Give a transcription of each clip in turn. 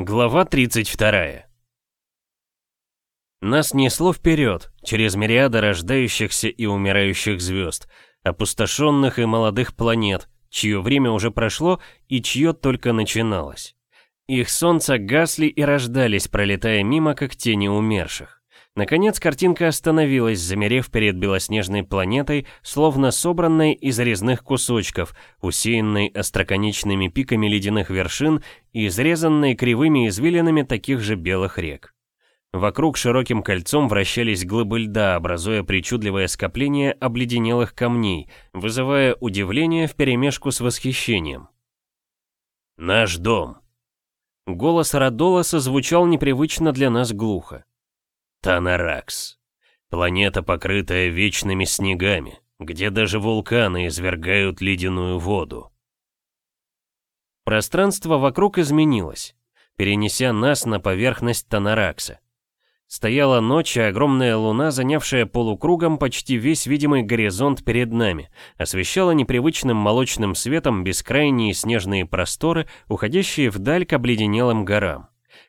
Глава 32 Нас несло вперед, через мириады рождающихся и умирающих звезд, опустошенных и молодых планет, чье время уже прошло и чье только начиналось. Их солнца гасли и рождались, пролетая мимо, как тени умерших. Наконец картинка остановилась, замерев перед белоснежной планетой, словно собранной из резных кусочков, усеянной остроконечными пиками ледяных вершин и изрезанной кривыми извилинами таких же белых рек. Вокруг широким кольцом вращались глыбы льда, образуя причудливое скопление обледенелых камней, вызывая удивление вперемешку с восхищением. «Наш дом!» Голос Радолоса звучал непривычно для нас глухо. Танаракс. Планета, покрытая вечными снегами, где даже вулканы извергают ледяную воду. Пространство вокруг изменилось, перенеся нас на поверхность Танаракса. Стояла ночь, и огромная луна, занявшая полукругом почти весь видимый горизонт перед нами, освещала непривычным молочным светом бескрайние снежные просторы, уходящие вдаль к обледенелым горам.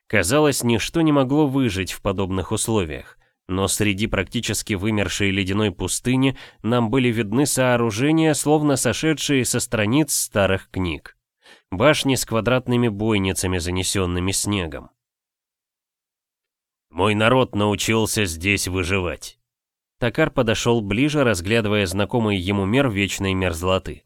Казалось, ничто не могло выжить в подобных условиях. Но среди практически вымершей ледяной пустыни нам были видны сооружения, словно сошедшие со страниц старых книг. Башни с квадратными бойницами, занесенными снегом. «Мой народ научился здесь выживать». Токар подошел ближе, разглядывая знакомый ему мир вечной мерзлоты.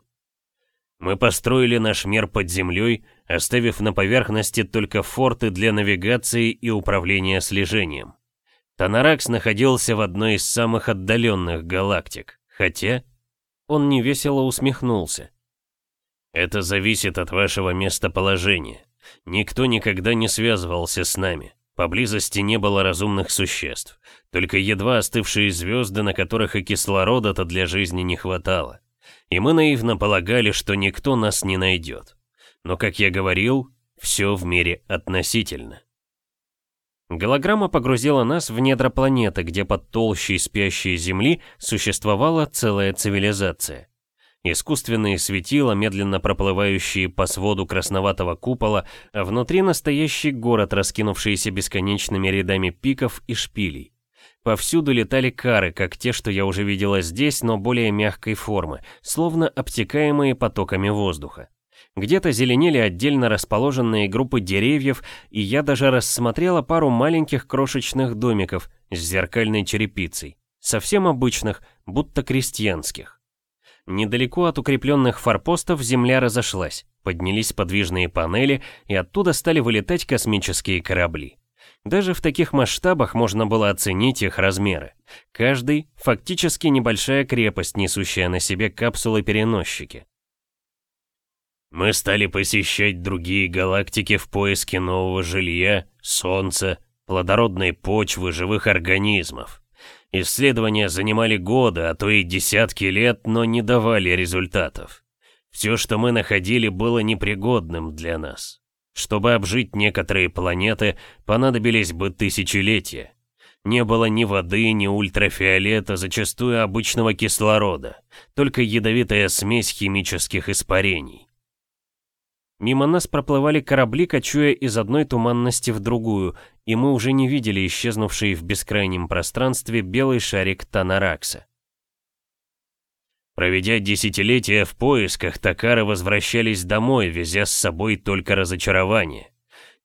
Мы построили наш мир под землей, оставив на поверхности только форты для навигации и управления слежением. Танаракс находился в одной из самых отдаленных галактик, хотя... Он невесело усмехнулся. Это зависит от вашего местоположения. Никто никогда не связывался с нами. Поблизости не было разумных существ, только едва остывшие звезды, на которых и кислорода-то для жизни не хватало и мы наивно полагали, что никто нас не найдет. Но, как я говорил, все в мире относительно. Голограмма погрузила нас в недра планеты, где под толщей спящей Земли существовала целая цивилизация. Искусственные светила, медленно проплывающие по своду красноватого купола, а внутри настоящий город, раскинувшийся бесконечными рядами пиков и шпилей. Повсюду летали кары, как те, что я уже видела здесь, но более мягкой формы, словно обтекаемые потоками воздуха. Где-то зеленели отдельно расположенные группы деревьев, и я даже рассмотрела пару маленьких крошечных домиков с зеркальной черепицей, совсем обычных, будто крестьянских. Недалеко от укрепленных форпостов земля разошлась, поднялись подвижные панели, и оттуда стали вылетать космические корабли. Даже в таких масштабах можно было оценить их размеры. Каждый — фактически небольшая крепость, несущая на себе капсулы-переносчики. Мы стали посещать другие галактики в поиске нового жилья, солнца, плодородной почвы, живых организмов. Исследования занимали годы, а то и десятки лет, но не давали результатов. Все, что мы находили, было непригодным для нас. Чтобы обжить некоторые планеты, понадобились бы тысячелетия. Не было ни воды, ни ультрафиолета, зачастую обычного кислорода, только ядовитая смесь химических испарений. Мимо нас проплывали корабли, кочуя из одной туманности в другую, и мы уже не видели исчезнувший в бескрайнем пространстве белый шарик Танаракса. Проведя десятилетия в поисках, Такары возвращались домой, везя с собой только разочарование.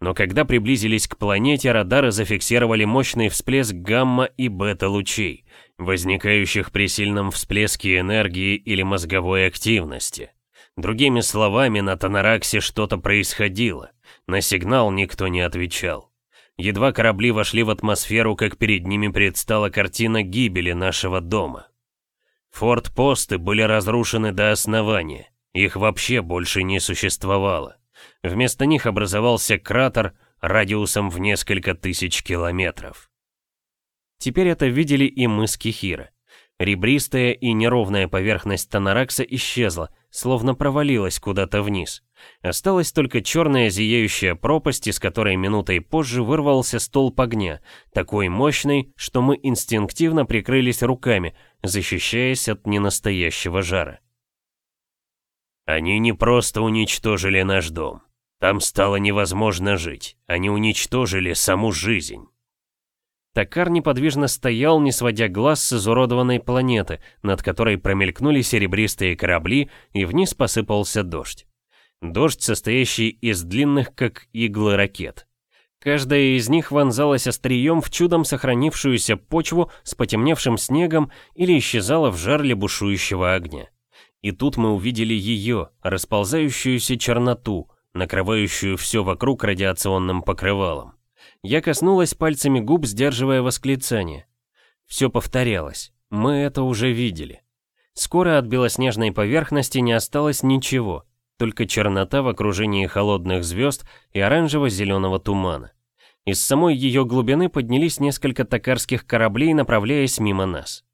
Но когда приблизились к планете, радары зафиксировали мощный всплеск гамма и бета-лучей, возникающих при сильном всплеске энергии или мозговой активности. Другими словами, на Танараксе что-то происходило. На сигнал никто не отвечал. Едва корабли вошли в атмосферу, как перед ними предстала картина гибели нашего дома. Форт-посты были разрушены до основания, их вообще больше не существовало. Вместо них образовался кратер радиусом в несколько тысяч километров. Теперь это видели и мы с Кихира. Ребристая и неровная поверхность Танаракса исчезла, словно провалилась куда-то вниз. Осталась только черная зияющая пропасть, из которой минутой позже вырвался столб огня, такой мощный, что мы инстинктивно прикрылись руками, защищаясь от ненастоящего жара. Они не просто уничтожили наш дом. Там стало невозможно жить. Они уничтожили саму жизнь. Такар неподвижно стоял, не сводя глаз с изуродованной планеты, над которой промелькнули серебристые корабли, и вниз посыпался дождь. Дождь, состоящий из длинных, как иглы ракет. Каждая из них вонзалась острием в чудом сохранившуюся почву с потемневшим снегом или исчезала в жарле бушующего огня. И тут мы увидели ее, расползающуюся черноту, накрывающую все вокруг радиационным покрывалом. Я коснулась пальцами губ, сдерживая восклицание. Все повторялось. Мы это уже видели. Скоро от белоснежной поверхности не осталось ничего, только чернота в окружении холодных звезд и оранжево-зеленого тумана. Из самой ее глубины поднялись несколько токарских кораблей, направляясь мимо нас.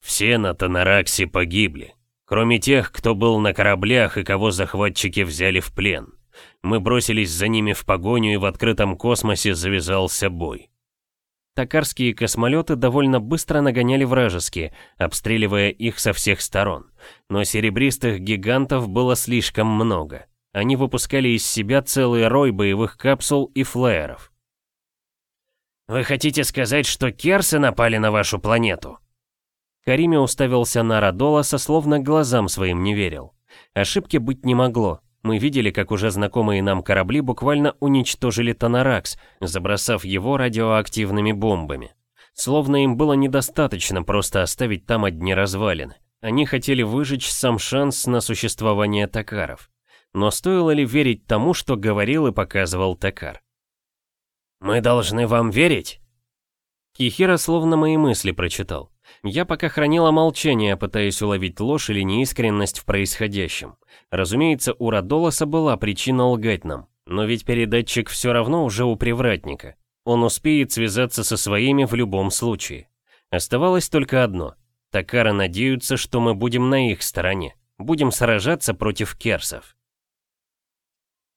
Все на Танараксе погибли, кроме тех, кто был на кораблях и кого захватчики взяли в плен. Мы бросились за ними в погоню, и в открытом космосе завязался бой. Токарские космолеты довольно быстро нагоняли вражеские, обстреливая их со всех сторон. Но серебристых гигантов было слишком много. Они выпускали из себя целый рой боевых капсул и флееров. «Вы хотите сказать, что керсы напали на вашу планету?» Кариме уставился на Радоласа, словно глазам своим не верил. Ошибки быть не могло. Мы видели, как уже знакомые нам корабли буквально уничтожили Танаракс, забросав его радиоактивными бомбами. Словно им было недостаточно просто оставить там одни развалины. Они хотели выжечь сам шанс на существование Такаров. Но стоило ли верить тому, что говорил и показывал Такар? «Мы должны вам верить?» Кихира словно мои мысли прочитал. Я пока хранила молчание, пытаясь уловить ложь или неискренность в происходящем. Разумеется, у Радолоса была причина лгать нам, но ведь передатчик все равно уже у привратника. Он успеет связаться со своими в любом случае. Оставалось только одно. Такары надеются, что мы будем на их стороне. Будем сражаться против керсов.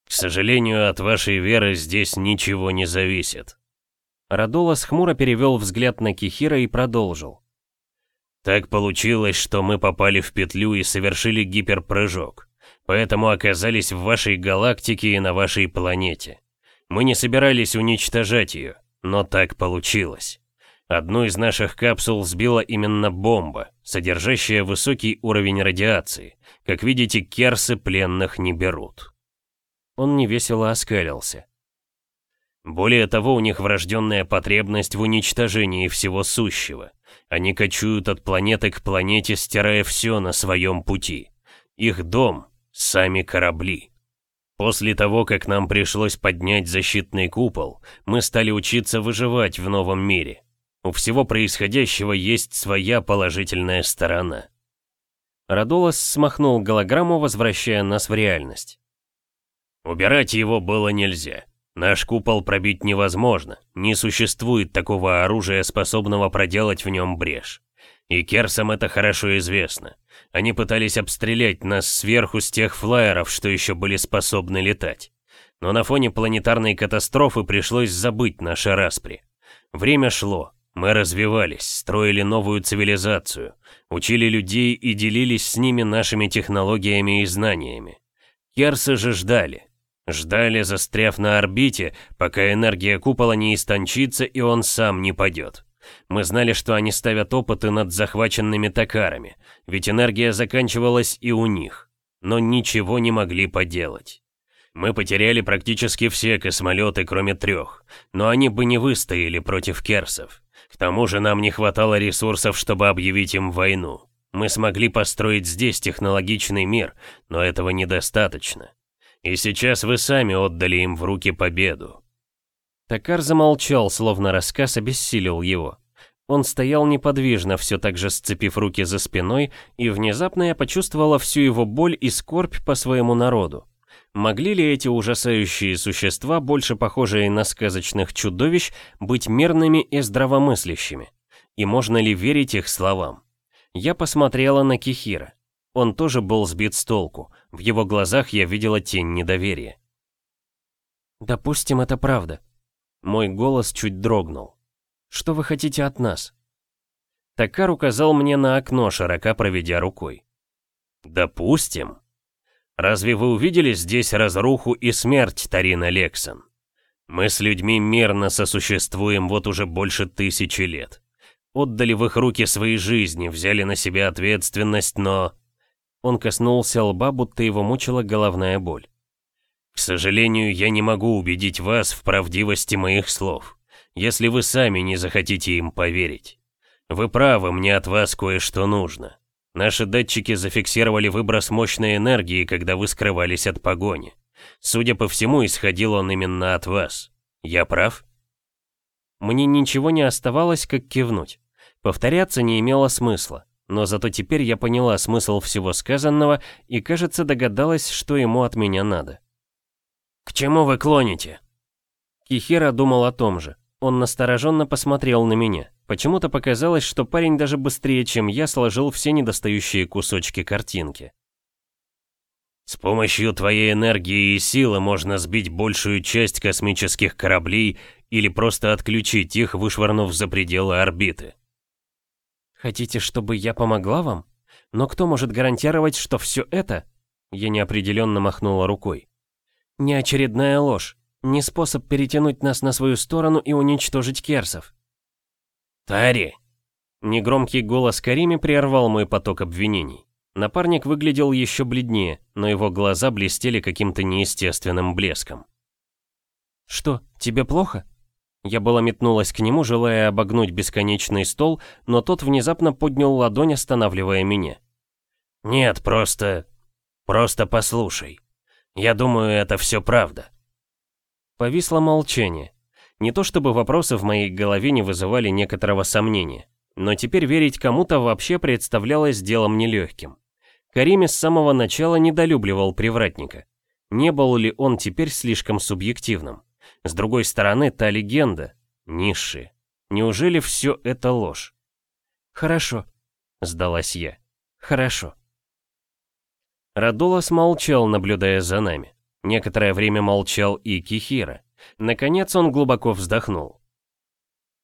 К сожалению, от вашей веры здесь ничего не зависит. Радолос хмуро перевел взгляд на Кихира и продолжил. Так получилось, что мы попали в петлю и совершили гиперпрыжок. Поэтому оказались в вашей галактике и на вашей планете. Мы не собирались уничтожать ее, но так получилось. Одну из наших капсул сбила именно бомба, содержащая высокий уровень радиации. Как видите, керсы пленных не берут. Он невесело оскалился. Более того, у них врожденная потребность в уничтожении всего сущего. Они кочуют от планеты к планете, стирая все на своем пути. Их дом — сами корабли. После того, как нам пришлось поднять защитный купол, мы стали учиться выживать в новом мире. У всего происходящего есть своя положительная сторона. Радолос смахнул голограмму, возвращая нас в реальность. Убирать его было нельзя. Наш купол пробить невозможно, не существует такого оружия, способного проделать в нем брешь. И Керсам это хорошо известно. Они пытались обстрелять нас сверху с тех флайеров, что еще были способны летать. Но на фоне планетарной катастрофы пришлось забыть наши распри. Время шло, мы развивались, строили новую цивилизацию, учили людей и делились с ними нашими технологиями и знаниями. Керсы же ждали, Ждали, застряв на орбите, пока энергия купола не истончится и он сам не падет. Мы знали, что они ставят опыты над захваченными токарами, ведь энергия заканчивалась и у них, но ничего не могли поделать. Мы потеряли практически все космолеты, кроме трех, но они бы не выстояли против керсов. К тому же нам не хватало ресурсов, чтобы объявить им войну. Мы смогли построить здесь технологичный мир, но этого недостаточно. И сейчас вы сами отдали им в руки победу. Такар замолчал, словно рассказ обессилил его. Он стоял неподвижно, все так же сцепив руки за спиной, и внезапно я почувствовала всю его боль и скорбь по своему народу. Могли ли эти ужасающие существа, больше похожие на сказочных чудовищ, быть мирными и здравомыслящими? И можно ли верить их словам? Я посмотрела на Кихира. Он тоже был сбит с толку. В его глазах я видела тень недоверия. «Допустим, это правда». Мой голос чуть дрогнул. «Что вы хотите от нас?» Такар указал мне на окно, широко проведя рукой. «Допустим?» Разве вы увидели здесь разруху и смерть, Тарина Лексон? Мы с людьми мирно сосуществуем вот уже больше тысячи лет. Отдали в их руки свои жизни, взяли на себя ответственность, но... Он коснулся лба, будто его мучила головная боль. К сожалению, я не могу убедить вас в правдивости моих слов, если вы сами не захотите им поверить. Вы правы, мне от вас кое-что нужно. Наши датчики зафиксировали выброс мощной энергии, когда вы скрывались от погони. Судя по всему, исходил он именно от вас. Я прав? Мне ничего не оставалось, как кивнуть. Повторяться не имело смысла, но зато теперь я поняла смысл всего сказанного и, кажется, догадалась, что ему от меня надо. «К чему вы клоните?» Кихира думал о том же. Он настороженно посмотрел на меня. Почему-то показалось, что парень даже быстрее, чем я, сложил все недостающие кусочки картинки. С помощью твоей энергии и силы можно сбить большую часть космических кораблей или просто отключить их, вышвырнув за пределы орбиты. Хотите, чтобы я помогла вам? Но кто может гарантировать, что все это... Я неопределенно махнула рукой. Не очередная ложь, не способ перетянуть нас на свою сторону и уничтожить керсов. Тари! Негромкий голос Карими прервал мой поток обвинений. Напарник выглядел еще бледнее, но его глаза блестели каким-то неестественным блеском. «Что, тебе плохо?» Я была метнулась к нему, желая обогнуть бесконечный стол, но тот внезапно поднял ладонь, останавливая меня. «Нет, просто... просто послушай». Я думаю, это все правда. Повисло молчание. Не то чтобы вопросы в моей голове не вызывали некоторого сомнения, но теперь верить кому-то вообще представлялось делом нелегким. Кариме с самого начала недолюбливал привратника. Не был ли он теперь слишком субъективным? С другой стороны, та легенда, низшие. Неужели все это ложь? «Хорошо», — сдалась я. «Хорошо». Радулас молчал, наблюдая за нами. Некоторое время молчал и Кихира. Наконец он глубоко вздохнул.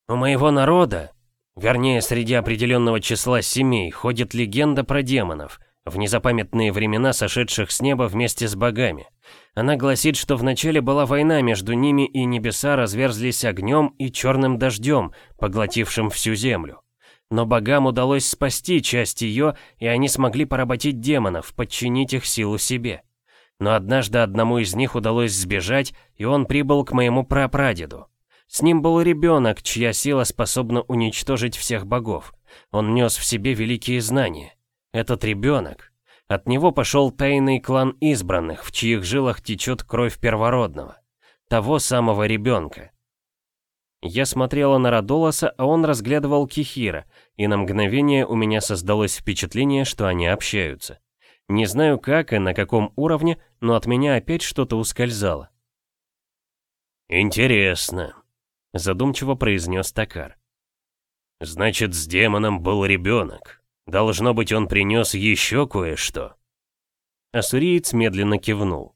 «У моего народа, вернее, среди определенного числа семей, ходит легенда про демонов, в незапамятные времена сошедших с неба вместе с богами. Она гласит, что вначале была война между ними, и небеса разверзлись огнем и черным дождем, поглотившим всю землю. Но богам удалось спасти часть ее, и они смогли поработить демонов, подчинить их силу себе. Но однажды одному из них удалось сбежать, и он прибыл к моему прапрадеду. С ним был ребенок, чья сила способна уничтожить всех богов. Он нес в себе великие знания. Этот ребенок. От него пошел тайный клан избранных, в чьих жилах течет кровь первородного. Того самого ребенка. Я смотрела на Радолоса, а он разглядывал Кихира, и на мгновение у меня создалось впечатление, что они общаются. Не знаю как и на каком уровне, но от меня опять что-то ускользало. «Интересно», — задумчиво произнес Такар. «Значит, с демоном был ребенок. Должно быть, он принес еще кое-что». Ассуриец медленно кивнул.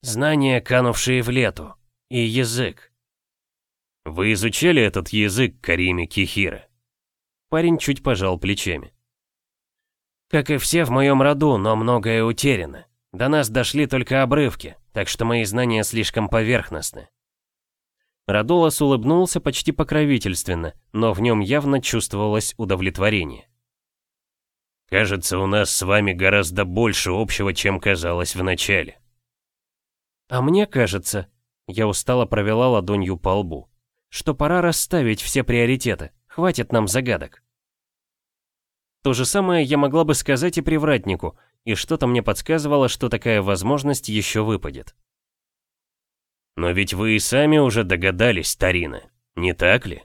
«Знания, канувшие в лету, и язык. «Вы изучали этот язык, Кариме Кихира?» Парень чуть пожал плечами. «Как и все в моем роду, но многое утеряно. До нас дошли только обрывки, так что мои знания слишком поверхностны». Радолас улыбнулся почти покровительственно, но в нем явно чувствовалось удовлетворение. «Кажется, у нас с вами гораздо больше общего, чем казалось вначале». «А мне кажется...» Я устало провела ладонью по лбу что пора расставить все приоритеты. Хватит нам загадок. То же самое я могла бы сказать и привратнику, и что-то мне подсказывало, что такая возможность еще выпадет. Но ведь вы и сами уже догадались, Тарина, не так ли?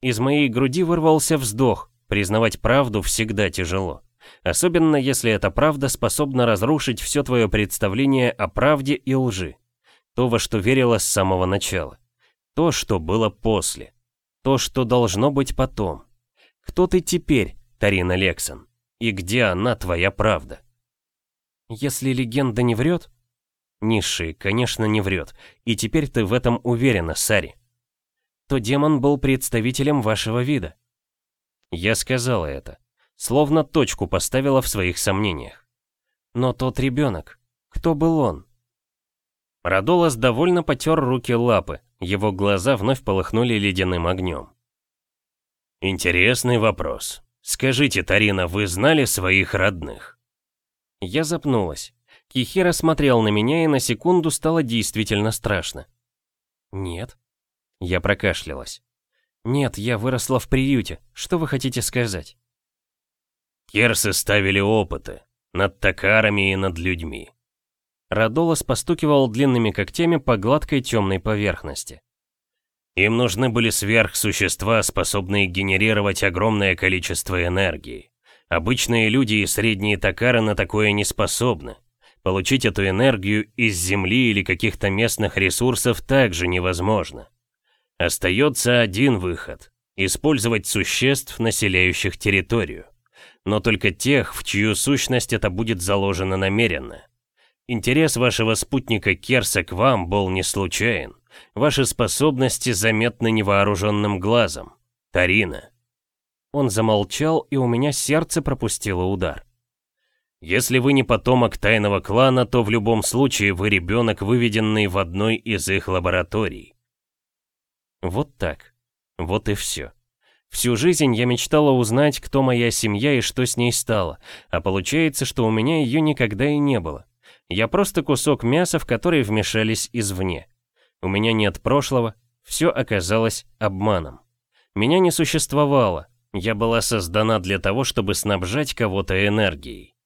Из моей груди вырвался вздох, признавать правду всегда тяжело. Особенно если эта правда способна разрушить все твое представление о правде и лжи. То, во что верила с самого начала. То, что было после. То, что должно быть потом. Кто ты теперь, Тарина Лексон? И где она, твоя правда? Если легенда не врет? Низший, конечно, не врет. И теперь ты в этом уверена, Сари. То демон был представителем вашего вида. Я сказала это. Словно точку поставила в своих сомнениях. Но тот ребенок, кто был он? Радолас довольно потер руки лапы, его глаза вновь полыхнули ледяным огнем. Интересный вопрос. Скажите, Тарина, вы знали своих родных? Я запнулась. Кихира смотрел на меня, и на секунду стало действительно страшно. «Нет». Я прокашлялась. «Нет, я выросла в приюте. Что вы хотите сказать?» Керсы ставили опыты. Над токарами и над людьми. Радолос постукивал длинными когтями по гладкой темной поверхности. Им нужны были сверхсущества, способные генерировать огромное количество энергии. Обычные люди и средние токары на такое не способны. Получить эту энергию из земли или каких-то местных ресурсов также невозможно. Остается один выход – использовать существ, населяющих территорию. Но только тех, в чью сущность это будет заложено намеренно. Интерес вашего спутника Керса к вам был не случайен. Ваши способности заметны невооруженным глазом. Тарина. Он замолчал, и у меня сердце пропустило удар. Если вы не потомок тайного клана, то в любом случае вы ребенок, выведенный в одной из их лабораторий. Вот так. Вот и все. Всю жизнь я мечтала узнать, кто моя семья и что с ней стало, а получается, что у меня ее никогда и не было. Я просто кусок мяса, в который вмешались извне. У меня нет прошлого, все оказалось обманом. Меня не существовало, я была создана для того, чтобы снабжать кого-то энергией.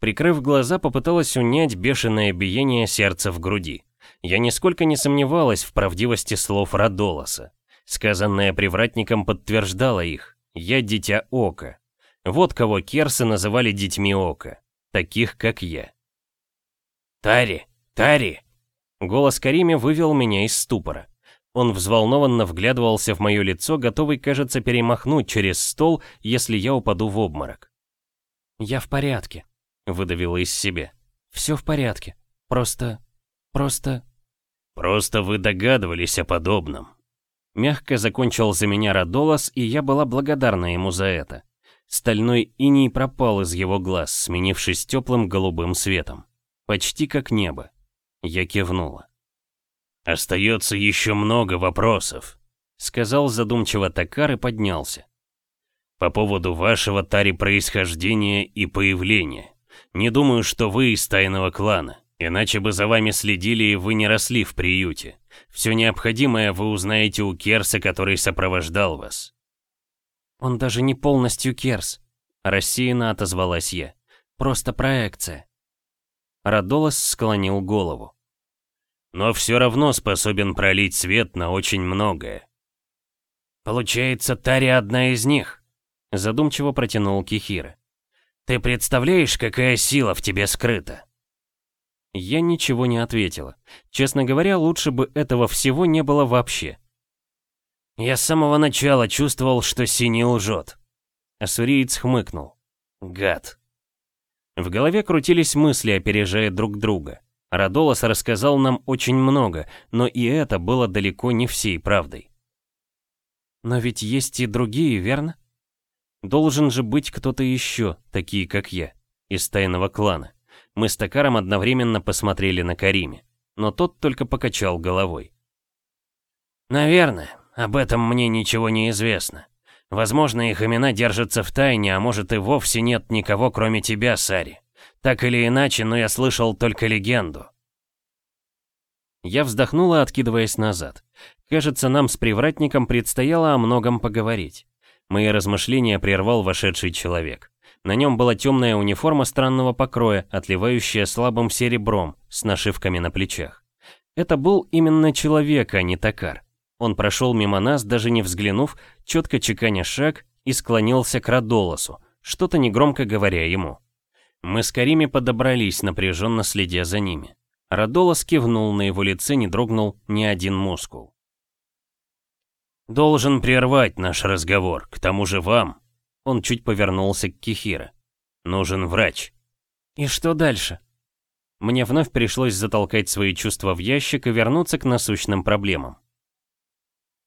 Прикрыв глаза, попыталась унять бешеное биение сердца в груди. Я нисколько не сомневалась в правдивости слов Радолоса. Сказанное привратником подтверждало их. Я дитя Ока. Вот кого Керсы называли детьми Ока. Таких, как я. «Тари! Тари!» Голос Кариме вывел меня из ступора. Он взволнованно вглядывался в мое лицо, готовый, кажется, перемахнуть через стол, если я упаду в обморок. «Я в порядке», выдавила из себя. «Все в порядке. Просто... просто...» «Просто вы догадывались о подобном». Мягко закончил за меня Радолас, и я была благодарна ему за это. Стальной иней пропал из его глаз, сменившись теплым голубым светом. Почти как небо. Я кивнула. «Остается еще много вопросов», — сказал задумчиво Такар и поднялся. «По поводу вашего тари происхождения и появления. Не думаю, что вы из тайного клана. Иначе бы за вами следили, и вы не росли в приюте. Все необходимое вы узнаете у Керса, который сопровождал вас». «Он даже не полностью Керс», — рассеянно отозвалась я. «Просто проекция». Радолос склонил голову. «Но все равно способен пролить свет на очень многое». «Получается, Тари одна из них», — задумчиво протянул Кихира. Ты представляешь, какая сила в тебе скрыта?» Я ничего не ответила. Честно говоря, лучше бы этого всего не было вообще. «Я с самого начала чувствовал, что Синий лжет». Ассуриец хмыкнул. «Гад». В голове крутились мысли, опережая друг друга. Радолос рассказал нам очень много, но и это было далеко не всей правдой. Но ведь есть и другие, верно? Должен же быть кто-то еще, такие как я, из тайного клана. Мы с Токаром одновременно посмотрели на Кариме, но тот только покачал головой. «Наверное, об этом мне ничего не известно. Возможно, их имена держатся в тайне, а может и вовсе нет никого, кроме тебя, Сари. Так или иначе, но я слышал только легенду». Я вздохнула, откидываясь назад. Кажется, нам с привратником предстояло о многом поговорить. Мои размышления прервал вошедший человек. На нем была темная униформа странного покроя, отливающая слабым серебром, с нашивками на плечах. Это был именно человек, а не токар. Он прошел мимо нас, даже не взглянув, четко чеканя шаг, и склонился к Радолосу, что-то негромко говоря ему. Мы с Карими подобрались, напряженно следя за ними. Радолос кивнул, на его лице не дрогнул ни один мускул. «Должен прервать наш разговор, к тому же вам». Он чуть повернулся к Кихира. «Нужен врач». «И что дальше?» Мне вновь пришлось затолкать свои чувства в ящик и вернуться к насущным проблемам.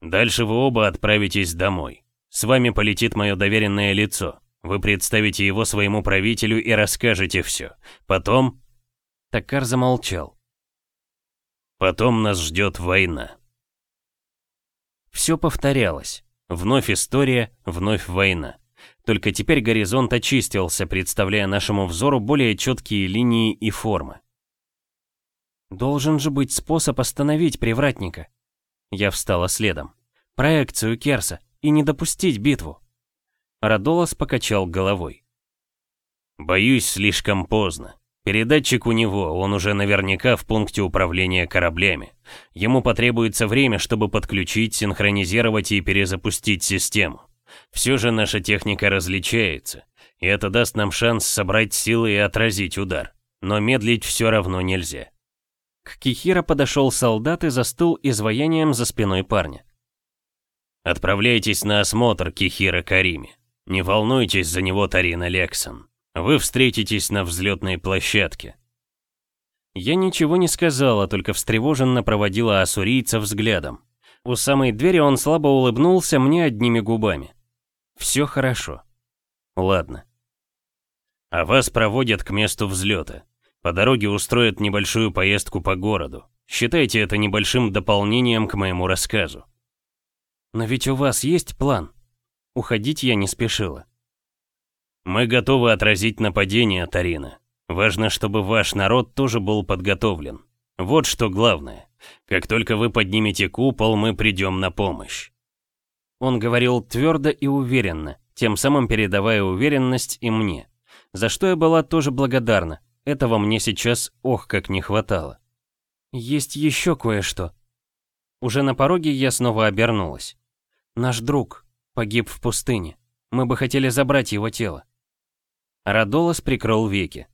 «Дальше вы оба отправитесь домой. С вами полетит мое доверенное лицо. Вы представите его своему правителю и расскажете все. Потом...» Такар замолчал. «Потом нас ждет война». Все повторялось. Вновь история, вновь война. Только теперь горизонт очистился, представляя нашему взору более четкие линии и формы. Должен же быть способ остановить привратника. Я встала следом. Проекцию Керса и не допустить битву. Радолос покачал головой. Боюсь, слишком поздно. Передатчик у него, он уже наверняка в пункте управления кораблями. Ему потребуется время, чтобы подключить, синхронизировать и перезапустить систему. Все же наша техника различается, и это даст нам шанс собрать силы и отразить удар. Но медлить все равно нельзя. К Кихира подошел солдат и застыл изваянием за спиной парня. «Отправляйтесь на осмотр Кихира Карими. Не волнуйтесь за него, Тарина Лексон. Вы встретитесь на взлетной площадке». Я ничего не сказала, только встревоженно проводила ассурийца взглядом. У самой двери он слабо улыбнулся мне одними губами. Все хорошо. Ладно. А вас проводят к месту взлета. По дороге устроят небольшую поездку по городу. Считайте это небольшим дополнением к моему рассказу. Но ведь у вас есть план. Уходить я не спешила. Мы готовы отразить нападение, Тарина. Важно, чтобы ваш народ тоже был подготовлен. Вот что главное. Как только вы поднимете купол, мы придем на помощь. Он говорил твердо и уверенно, тем самым передавая уверенность и мне. За что я была тоже благодарна. Этого мне сейчас ох как не хватало. Есть еще кое-что. Уже на пороге я снова обернулась. Наш друг погиб в пустыне. Мы бы хотели забрать его тело. Радолос прикрыл веки.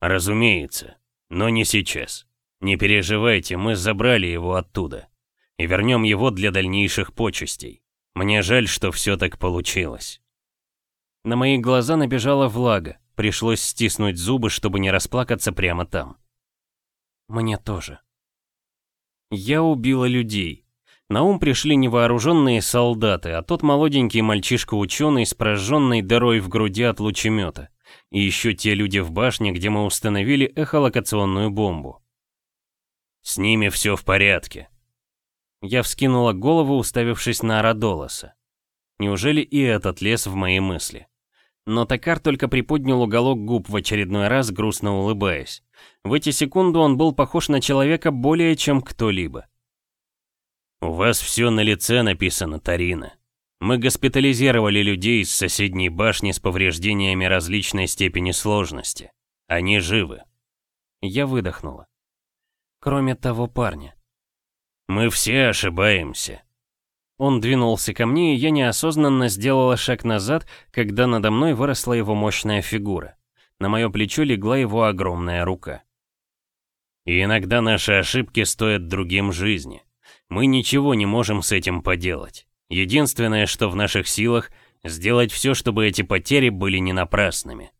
Разумеется, но не сейчас. Не переживайте, мы забрали его оттуда и вернем его для дальнейших почестей. Мне жаль, что все так получилось. На мои глаза набежала влага, пришлось стиснуть зубы, чтобы не расплакаться прямо там. Мне тоже. Я убила людей. На ум пришли невооруженные солдаты, а тот молоденький мальчишка-ученый с прожженной дырой в груди от лучемета. И еще те люди в башне, где мы установили эхолокационную бомбу. С ними все в порядке, я вскинула голову, уставившись на Арадолоса. Неужели и этот лес в мои мысли? Но Токар только приподнял уголок губ в очередной раз, грустно улыбаясь. В эти секунды он был похож на человека более чем кто-либо. «У вас все на лице написано, Тарина. Мы госпитализировали людей из соседней башни с повреждениями различной степени сложности. Они живы». Я выдохнула. Кроме того парня. Мы все ошибаемся. Он двинулся ко мне, и я неосознанно сделала шаг назад, когда надо мной выросла его мощная фигура. На мое плечо легла его огромная рука. И иногда наши ошибки стоят другим жизни. Мы ничего не можем с этим поделать. Единственное, что в наших силах, сделать все, чтобы эти потери были не напрасными.